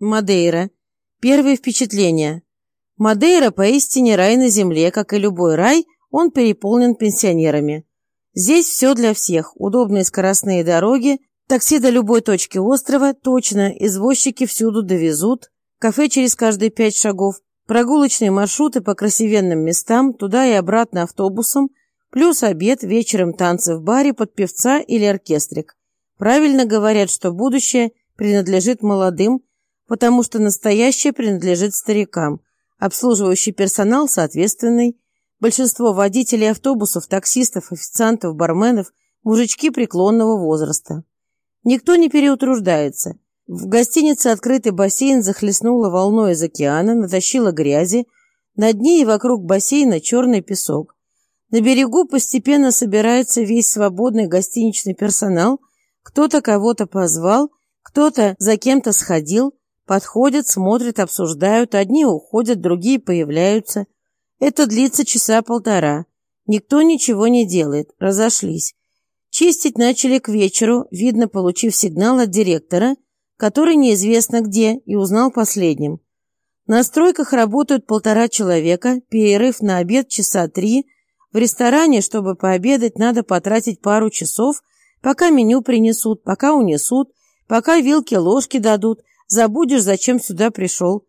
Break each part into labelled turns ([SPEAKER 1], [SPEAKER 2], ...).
[SPEAKER 1] Мадейра. Первые впечатления. Мадейра поистине рай на земле, как и любой рай, он переполнен пенсионерами. Здесь все для всех. Удобные скоростные дороги, такси до любой точки острова, точно, извозчики всюду довезут, кафе через каждые пять шагов, прогулочные маршруты по красивенным местам, туда и обратно автобусом, плюс обед, вечером танцы в баре под певца или оркестрик. Правильно говорят, что будущее принадлежит молодым, потому что настоящее принадлежит старикам. Обслуживающий персонал соответственный. Большинство водителей автобусов, таксистов, официантов, барменов – мужички преклонного возраста. Никто не переутруждается. В гостинице открытый бассейн захлестнуло волной из океана, натащило грязи. На дне и вокруг бассейна черный песок. На берегу постепенно собирается весь свободный гостиничный персонал. Кто-то кого-то позвал, кто-то за кем-то сходил – Подходят, смотрят, обсуждают. Одни уходят, другие появляются. Это длится часа полтора. Никто ничего не делает. Разошлись. Чистить начали к вечеру, видно, получив сигнал от директора, который неизвестно где, и узнал последним. На стройках работают полтора человека, перерыв на обед часа три. В ресторане, чтобы пообедать, надо потратить пару часов, пока меню принесут, пока унесут, пока вилки-ложки дадут – Забудешь, зачем сюда пришел.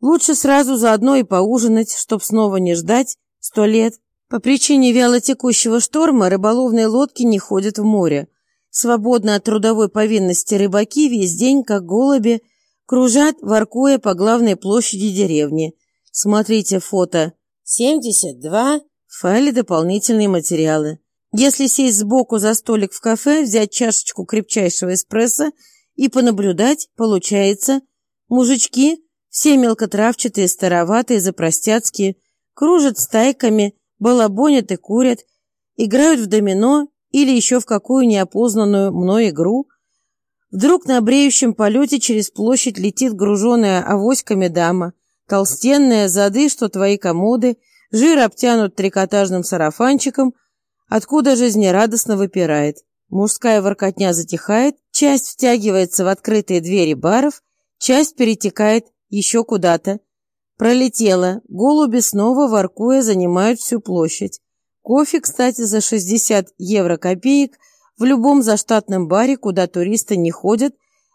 [SPEAKER 1] Лучше сразу заодно и поужинать, чтоб снова не ждать сто лет. По причине вялотекущего шторма рыболовные лодки не ходят в море. Свободно от трудовой повинности рыбаки весь день, как голуби, кружат, воркуя по главной площади деревни. Смотрите фото 72 в файле дополнительные материалы. Если сесть сбоку за столик в кафе, взять чашечку крепчайшего эспрессо – и понаблюдать, получается, мужички, все мелкотравчатые, староватые, запростяцкие, кружат стайками, балабонят и курят, играют в домино или еще в какую неопознанную мной игру. Вдруг на бреющем полете через площадь летит груженная авоськами дама, толстенная, зады, что твои комоды, жир обтянут трикотажным сарафанчиком, откуда жизнерадостно выпирает. Мужская воркотня затихает, часть втягивается в открытые двери баров, часть перетекает еще куда-то. Пролетела. Голуби снова, воркуя, занимают всю площадь. Кофе, кстати, за 60 евро копеек в любом заштатном баре, куда туристы не ходят,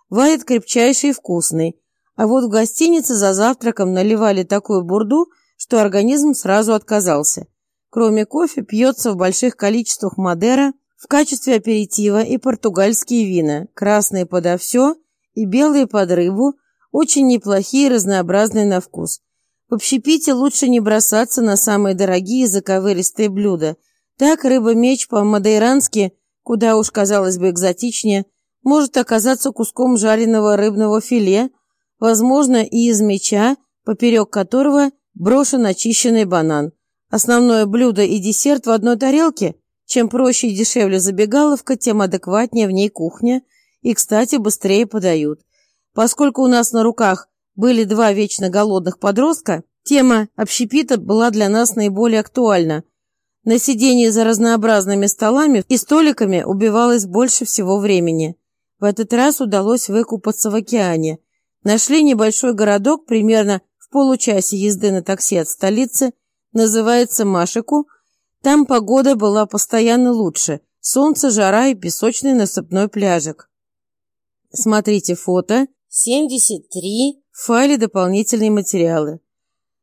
[SPEAKER 1] варят крепчайший и вкусный. А вот в гостинице за завтраком наливали такую бурду, что организм сразу отказался. Кроме кофе пьется в больших количествах Мадера – в качестве аперитива и португальские вина, красные подо все и белые под рыбу, очень неплохие и разнообразные на вкус. В общепите лучше не бросаться на самые дорогие заковыристые блюда. Так рыба-меч по-мадейрански, куда уж, казалось бы, экзотичнее, может оказаться куском жареного рыбного филе, возможно, и из меча, поперек которого брошен очищенный банан. Основное блюдо и десерт в одной тарелке – чем проще и дешевле забегаловка, тем адекватнее в ней кухня и, кстати, быстрее подают. Поскольку у нас на руках были два вечно голодных подростка, тема общепита была для нас наиболее актуальна. На сидении за разнообразными столами и столиками убивалось больше всего времени. В этот раз удалось выкупаться в океане. Нашли небольшой городок примерно в получасе езды на такси от столицы, называется Машику – там погода была постоянно лучше. Солнце, жара и песочный насыпной пляжик. Смотрите фото 73 в файле дополнительные материалы.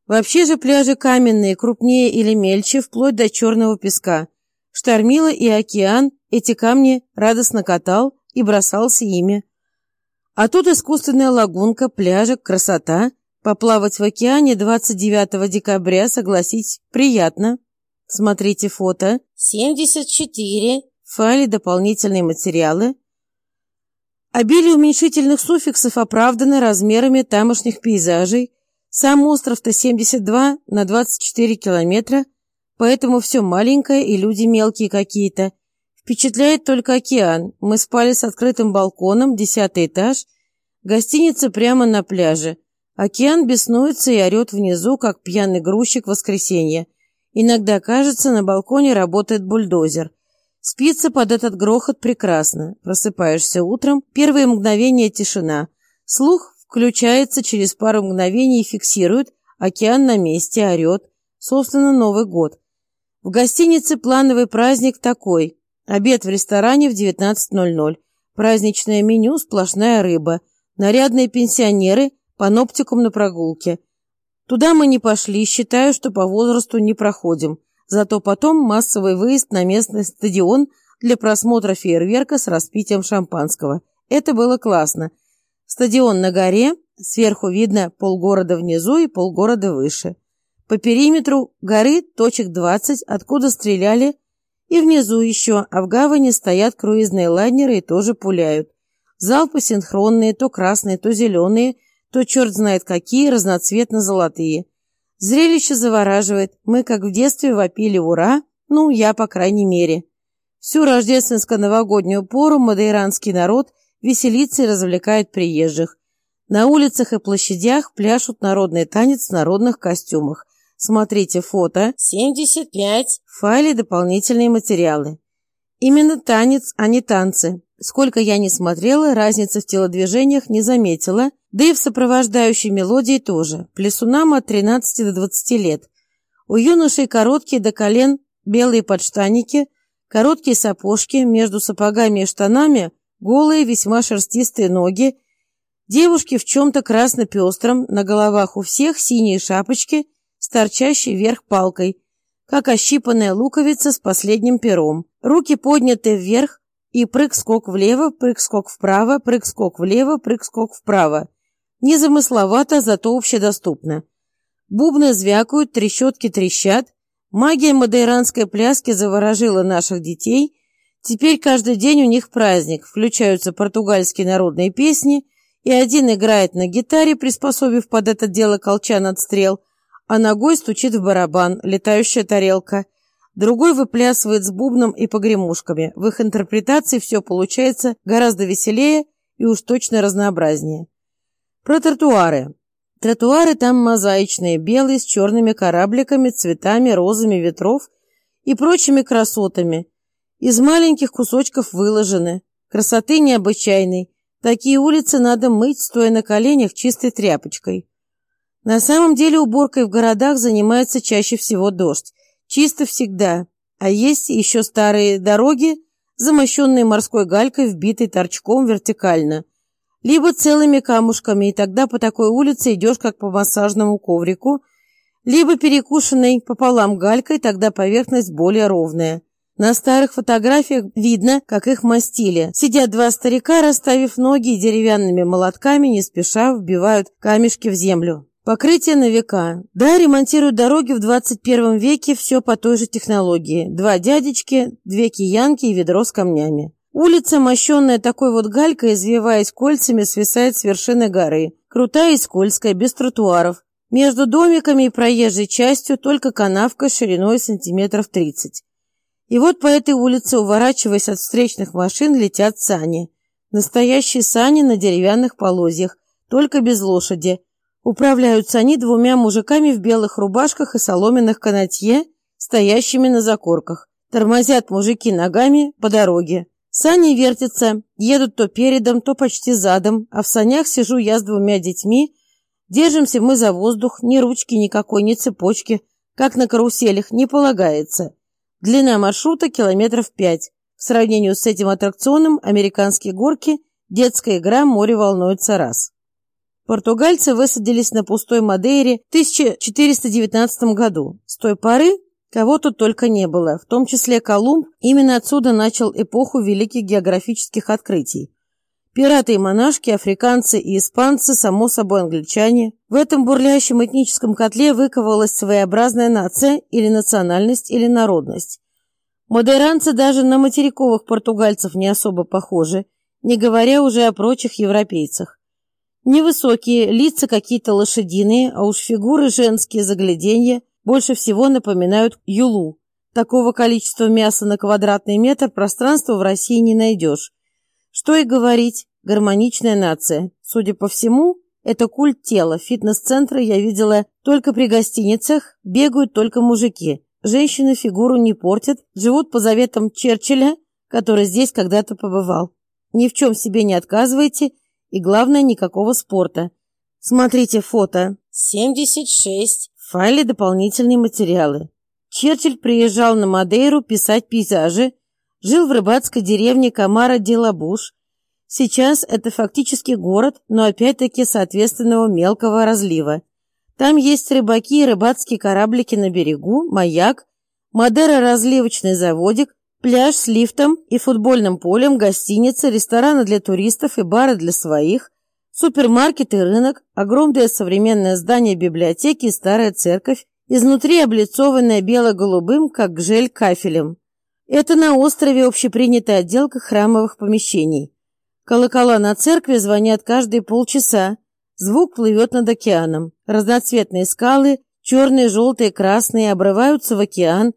[SPEAKER 1] Вообще же пляжи каменные, крупнее или мельче, вплоть до черного песка. Штормило и океан эти камни радостно катал и бросался ими. А тут искусственная лагунка, пляжик, красота. Поплавать в океане 29 декабря, согласитесь, приятно. Смотрите фото 74 в файле «Дополнительные материалы». Обилие уменьшительных суффиксов оправдано размерами тамошних пейзажей. Сам остров-то 72 на 24 километра, поэтому все маленькое и люди мелкие какие-то. Впечатляет только океан. Мы спали с открытым балконом, десятый этаж. Гостиница прямо на пляже. Океан беснуется и орет внизу, как пьяный грузчик в воскресенье. Иногда кажется, на балконе работает бульдозер. Спится под этот грохот прекрасно. Просыпаешься утром, первые мгновения тишина. Слух включается через пару мгновений и фиксирует, океан на месте, орет. Собственно, Новый год. В гостинице плановый праздник такой. Обед в ресторане в 19.00. Праздничное меню, сплошная рыба. Нарядные пенсионеры, паноптикум на прогулке. Туда мы не пошли, считаю, что по возрасту не проходим. Зато потом массовый выезд на местный стадион для просмотра фейерверка с распитием шампанского. Это было классно. Стадион на горе, сверху видно полгорода внизу и полгорода выше. По периметру горы точек 20, откуда стреляли, и внизу еще, а в гавани стоят круизные лайнеры и тоже пуляют. Залпы синхронные, то красные, то зеленые, то черт знает какие, разноцветно-золотые. Зрелище завораживает. Мы, как в детстве, вопили «Ура!», ну, я, по крайней мере. Всю рождественско-новогоднюю пору мадейранский народ веселится и развлекает приезжих. На улицах и площадях пляшут народный танец в народных костюмах. Смотрите фото 75 в файле дополнительные материалы. Именно танец, а не танцы. Сколько я не смотрела, разницы в телодвижениях не заметила, да и в сопровождающей мелодии тоже. Плесунам от 13 до 20 лет. У юношей короткие до колен белые подштаники, короткие сапожки, между сапогами и штанами голые весьма шерстистые ноги, девушки в чем-то красно-пестром, на головах у всех синие шапочки – с торчащей вверх палкой, как ощипанная луковица с последним пером. Руки подняты вверх, и прыг-скок влево, прыг-скок вправо, прыг-скок влево, прыг-скок вправо. Незамысловато, зато общедоступно. Бубны звякают, трещотки трещат. Магия мадейранской пляски заворожила наших детей. Теперь каждый день у них праздник. Включаются португальские народные песни, и один играет на гитаре, приспособив под это дело колчан от стрел – а ногой стучит в барабан, летающая тарелка. Другой выплясывает с бубном и погремушками. В их интерпретации все получается гораздо веселее и уж точно разнообразнее. Про тротуары. Тротуары там мозаичные, белые, с черными корабликами, цветами, розами ветров и прочими красотами. Из маленьких кусочков выложены. Красоты необычайной. Такие улицы надо мыть, стоя на коленях чистой тряпочкой. На самом деле уборкой в городах занимается чаще всего дождь. Чисто всегда. А есть еще старые дороги, замощенные морской галькой, вбитой торчком вертикально. Либо целыми камушками, и тогда по такой улице идешь как по массажному коврику, либо перекушенной пополам галькой, тогда поверхность более ровная. На старых фотографиях видно, как их мастили. Сидят два старика, расставив ноги и деревянными молотками, не спеша вбивают камешки в землю. Покрытие на века. Да, ремонтируют дороги в 21 веке, все по той же технологии. Два дядечки, две киянки и ведро с камнями. Улица, мощенная такой вот галькой, извиваясь кольцами, свисает с вершины горы. Крутая и скользкая, без тротуаров. Между домиками и проезжей частью только канавка шириной сантиметров 30. И вот по этой улице, уворачиваясь от встречных машин, летят сани. Настоящие сани на деревянных полозьях, только без лошади – Управляются они двумя мужиками в белых рубашках и соломенных канатье, стоящими на закорках. Тормозят мужики ногами по дороге. Сани вертятся, едут то передом, то почти задом, а в санях сижу я с двумя детьми. Держимся мы за воздух, ни ручки никакой, ни цепочки, как на каруселях, не полагается. Длина маршрута километров пять. В сравнении с этим аттракционом американские горки, детская игра «Море волнуется раз». Португальцы высадились на пустой Мадейре в 1419 году. С той поры кого тут только не было, в том числе Колумб. Именно отсюда начал эпоху великих географических открытий. Пираты и монашки, африканцы и испанцы, само собой англичане. В этом бурлящем этническом котле выковалась своеобразная нация или национальность или народность. Модеранцы даже на материковых португальцев не особо похожи, не говоря уже о прочих европейцах. Невысокие, лица какие-то лошадиные, а уж фигуры женские загляденья больше всего напоминают юлу. Такого количества мяса на квадратный метр пространства в России не найдешь. Что и говорить, гармоничная нация. Судя по всему, это культ тела. Фитнес-центры я видела только при гостиницах, бегают только мужики. Женщины фигуру не портят, живут по заветам Черчилля, который здесь когда-то побывал. Ни в чем себе не отказывайте – и главное, никакого спорта. Смотрите фото.
[SPEAKER 2] 76.
[SPEAKER 1] В файле дополнительные материалы. Черчилль приезжал на Мадейру писать пейзажи, жил в рыбацкой деревне Камара-де-Лабуш. Сейчас это фактически город, но опять-таки соответственного мелкого разлива. Там есть рыбаки и рыбацкие кораблики на берегу, маяк, Мадера-разливочный заводик, пляж с лифтом и футбольным полем, гостиница, рестораны для туристов и бары для своих, супермаркет и рынок, огромное современное здание библиотеки и старая церковь, изнутри облицованная бело-голубым, как гжель, кафелем. Это на острове общепринятая отделка храмовых помещений. Колокола на церкви звонят каждые полчаса. Звук плывет над океаном. Разноцветные скалы, черные, желтые, красные, обрываются в океан.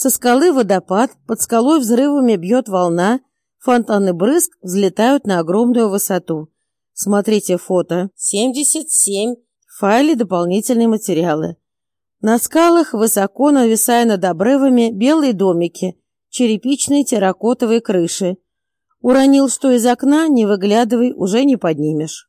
[SPEAKER 1] Со скалы водопад, под скалой взрывами бьет волна, фонтаны брызг взлетают на огромную высоту. Смотрите фото.
[SPEAKER 2] 77.
[SPEAKER 1] В файле дополнительные материалы. На скалах, высоко нависая над обрывами, белые домики, черепичные терракотовые крыши. Уронил что из окна, не выглядывай, уже не поднимешь.